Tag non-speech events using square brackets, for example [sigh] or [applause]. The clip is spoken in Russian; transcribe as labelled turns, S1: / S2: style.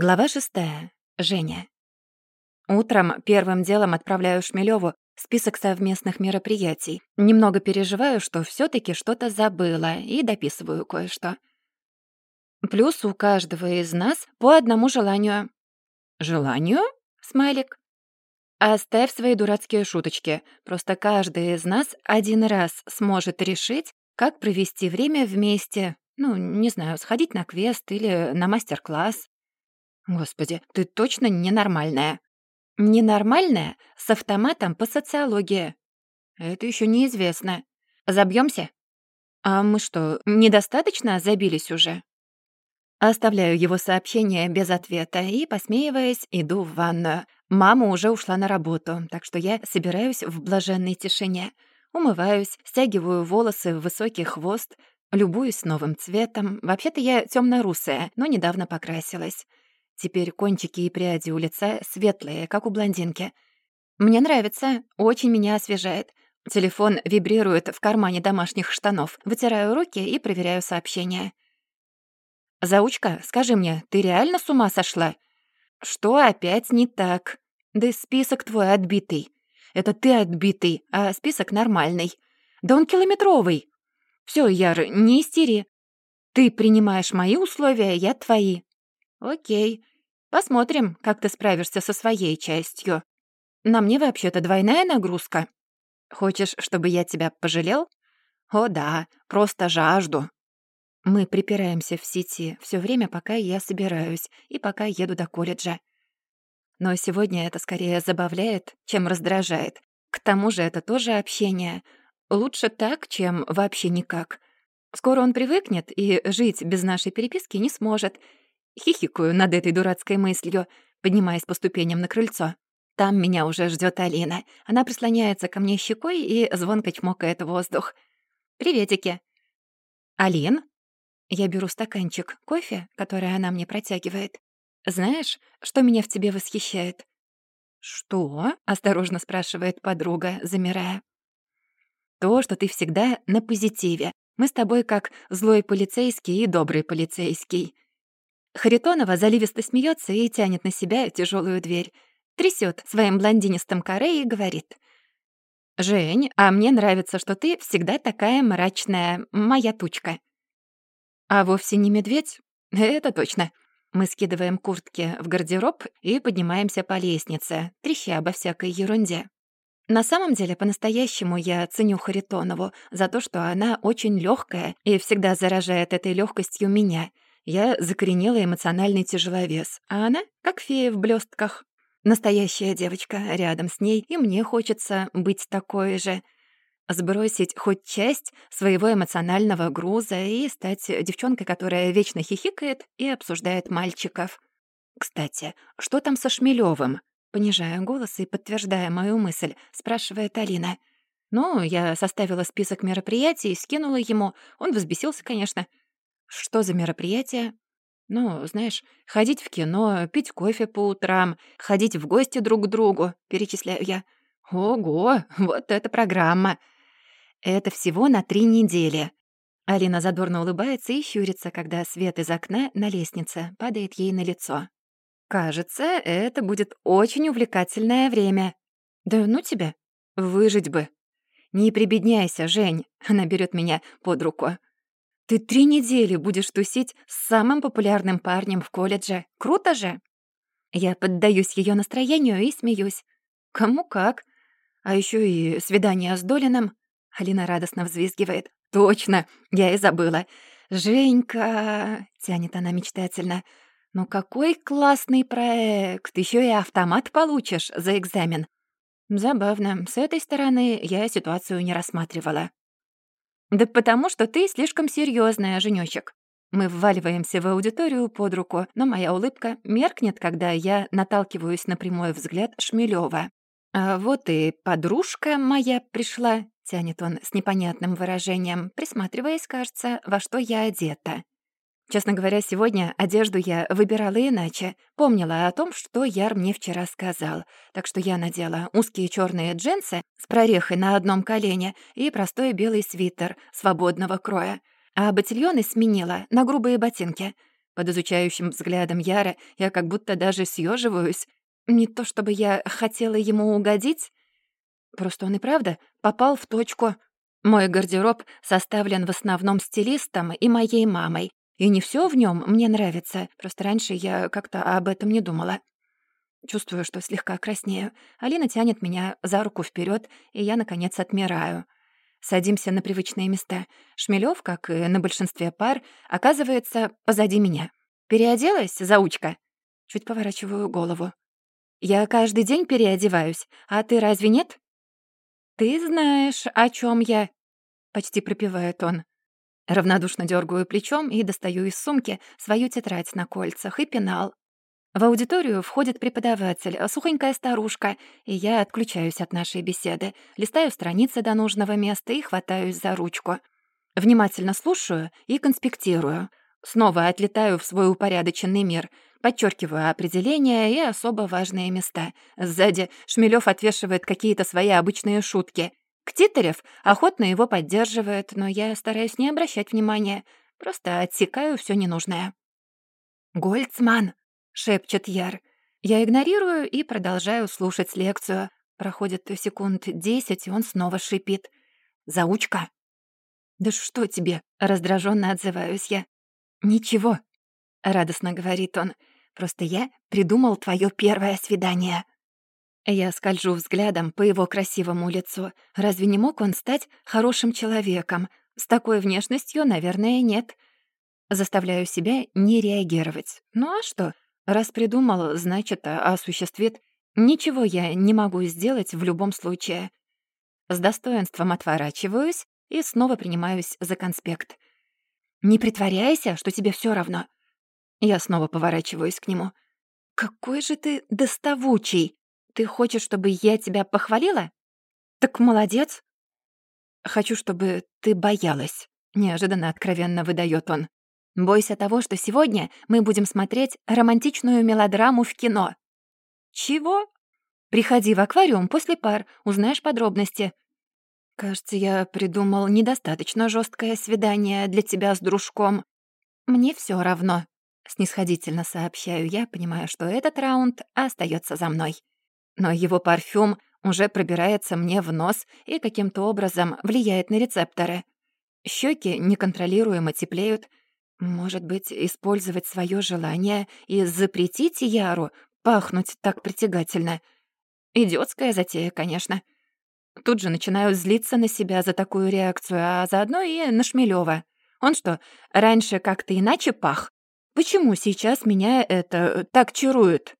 S1: Глава шестая. Женя. Утром первым делом отправляю Шмелёву список совместных мероприятий. Немного переживаю, что все таки что-то забыла, и дописываю кое-что. Плюс у каждого из нас по одному желанию. «Желанию?» — смайлик. «Оставь свои дурацкие шуточки. Просто каждый из нас один раз сможет решить, как провести время вместе. Ну, не знаю, сходить на квест или на мастер-класс. Господи, ты точно ненормальная. Ненормальная с автоматом по социологии. Это еще неизвестно. Забьемся? А мы что, недостаточно забились уже? Оставляю его сообщение без ответа и, посмеиваясь, иду в ванную. Мама уже ушла на работу, так что я собираюсь в блаженной тишине. Умываюсь, стягиваю волосы в высокий хвост, любуюсь новым цветом. Вообще-то я темно-русая, но недавно покрасилась. Теперь кончики и пряди у лица светлые, как у блондинки. Мне нравится, очень меня освежает. Телефон вибрирует в кармане домашних штанов. Вытираю руки и проверяю сообщения. «Заучка, скажи мне, ты реально с ума сошла?» «Что опять не так?» «Да список твой отбитый. Это ты отбитый, а список нормальный. Да он километровый. Все, Яр, не истери. Ты принимаешь мои условия, я твои. Окей. Посмотрим, как ты справишься со своей частью. На мне вообще-то двойная нагрузка. Хочешь, чтобы я тебя пожалел? О да, просто жажду. Мы припираемся в сети все время, пока я собираюсь и пока еду до колледжа. Но сегодня это скорее забавляет, чем раздражает. К тому же это тоже общение. Лучше так, чем вообще никак. Скоро он привыкнет и жить без нашей переписки не сможет, Хихикаю над этой дурацкой мыслью, поднимаясь по ступеням на крыльцо. Там меня уже ждет Алина. Она прислоняется ко мне щекой и звонко чмокает воздух. «Приветики». «Алин?» Я беру стаканчик кофе, который она мне протягивает. «Знаешь, что меня в тебе восхищает?» «Что?» — осторожно спрашивает подруга, замирая. «То, что ты всегда на позитиве. Мы с тобой как злой полицейский и добрый полицейский. Харитонова заливисто смеется и тянет на себя тяжелую дверь. Трясет своим блондинистым коре и говорит. «Жень, а мне нравится, что ты всегда такая мрачная, моя тучка». «А вовсе не медведь?» «Это точно». Мы скидываем куртки в гардероб и поднимаемся по лестнице, треща обо всякой ерунде. На самом деле, по-настоящему я ценю Харитонову за то, что она очень легкая и всегда заражает этой легкостью меня — я закоренела эмоциональный тяжеловес, а она как фея в блестках. Настоящая девочка рядом с ней, и мне хочется быть такой же. Сбросить хоть часть своего эмоционального груза и стать девчонкой, которая вечно хихикает и обсуждает мальчиков. «Кстати, что там со Шмелёвым?» Понижая голос и подтверждая мою мысль, спрашивает Алина. «Ну, я составила список мероприятий, скинула ему. Он взбесился, конечно. Что за мероприятие? Ну, знаешь, ходить в кино, пить кофе по утрам, ходить в гости друг к другу, перечисляю я. Ого, [laughs] вот это программа. Это всего на три недели. Алина задорно улыбается и щурится, когда свет из окна на лестнице падает ей на лицо. Кажется, это будет очень увлекательное время. Да ну тебя, выжить бы. Не прибедняйся, Жень. Она берет меня под руку. Ты три недели будешь тусить с самым популярным парнем в колледже. Круто же!» Я поддаюсь ее настроению и смеюсь. «Кому как? А еще и свидание с Долином». Алина радостно взвизгивает. «Точно! Я и забыла. Женька!» — тянет она мечтательно. «Ну какой классный проект! Еще и автомат получишь за экзамен!» Забавно. С этой стороны я ситуацию не рассматривала. «Да потому что ты слишком серьезная, женёчек». Мы вваливаемся в аудиторию под руку, но моя улыбка меркнет, когда я наталкиваюсь на прямой взгляд Шмелёва. «А вот и подружка моя пришла», — тянет он с непонятным выражением, присматриваясь, кажется, во что я одета. Честно говоря, сегодня одежду я выбирала иначе. Помнила о том, что Яр мне вчера сказал. Так что я надела узкие черные джинсы с прорехой на одном колене и простой белый свитер свободного кроя. А ботильоны сменила на грубые ботинки. Под изучающим взглядом Яра я как будто даже съеживаюсь. Не то чтобы я хотела ему угодить, просто он и правда попал в точку. Мой гардероб составлен в основном стилистом и моей мамой, и не все в нем мне нравится, просто раньше я как-то об этом не думала. Чувствую, что слегка краснею. Алина тянет меня за руку вперед, и я, наконец, отмираю. Садимся на привычные места. Шмелёв, как и на большинстве пар, оказывается позади меня. «Переоделась, заучка?» Чуть поворачиваю голову. «Я каждый день переодеваюсь, а ты разве нет?» «Ты знаешь, о чем я?» — почти пропевает он. Равнодушно дергаю плечом и достаю из сумки свою тетрадь на кольцах и пенал. В аудиторию входит преподаватель, сухонькая старушка, и я отключаюсь от нашей беседы, листаю страницы до нужного места и хватаюсь за ручку. Внимательно слушаю и конспектирую. Снова отлетаю в свой упорядоченный мир, подчеркиваю определения и особо важные места. Сзади Шмелёв отвешивает какие-то свои обычные шутки. Ктиторев охотно его поддерживает, но я стараюсь не обращать внимания, просто отсекаю все ненужное. «Гольцман!» шепчет Яр. Я игнорирую и продолжаю слушать лекцию. Проходит секунд десять, и он снова шипит. «Заучка!» «Да что тебе?» — раздраженно отзываюсь я. «Ничего», — радостно говорит он. «Просто я придумал твое первое свидание». Я скольжу взглядом по его красивому лицу. Разве не мог он стать хорошим человеком? С такой внешностью, наверное, нет. Заставляю себя не реагировать. Ну а что? Раз придумал, значит, а, осуществит. Ничего я не могу сделать в любом случае. С достоинством отворачиваюсь и снова принимаюсь за конспект. «Не притворяйся, что тебе все равно». Я снова поворачиваюсь к нему. «Какой же ты доставучий! Ты хочешь, чтобы я тебя похвалила? Так молодец!» «Хочу, чтобы ты боялась», — неожиданно откровенно выдает он. Бойся того, что сегодня мы будем смотреть романтичную мелодраму в кино». «Чего?» «Приходи в аквариум после пар, узнаешь подробности». «Кажется, я придумал недостаточно жесткое свидание для тебя с дружком». «Мне все равно», — снисходительно сообщаю я, понимая, что этот раунд остается за мной. Но его парфюм уже пробирается мне в нос и каким-то образом влияет на рецепторы. Щеки неконтролируемо теплеют, может быть, использовать свое желание и запретить Яру пахнуть так притягательно? Идиотская затея, конечно. Тут же начинаю злиться на себя за такую реакцию, а заодно и на Шмелёва. Он что, раньше как-то иначе пах? Почему сейчас меня это так чарует?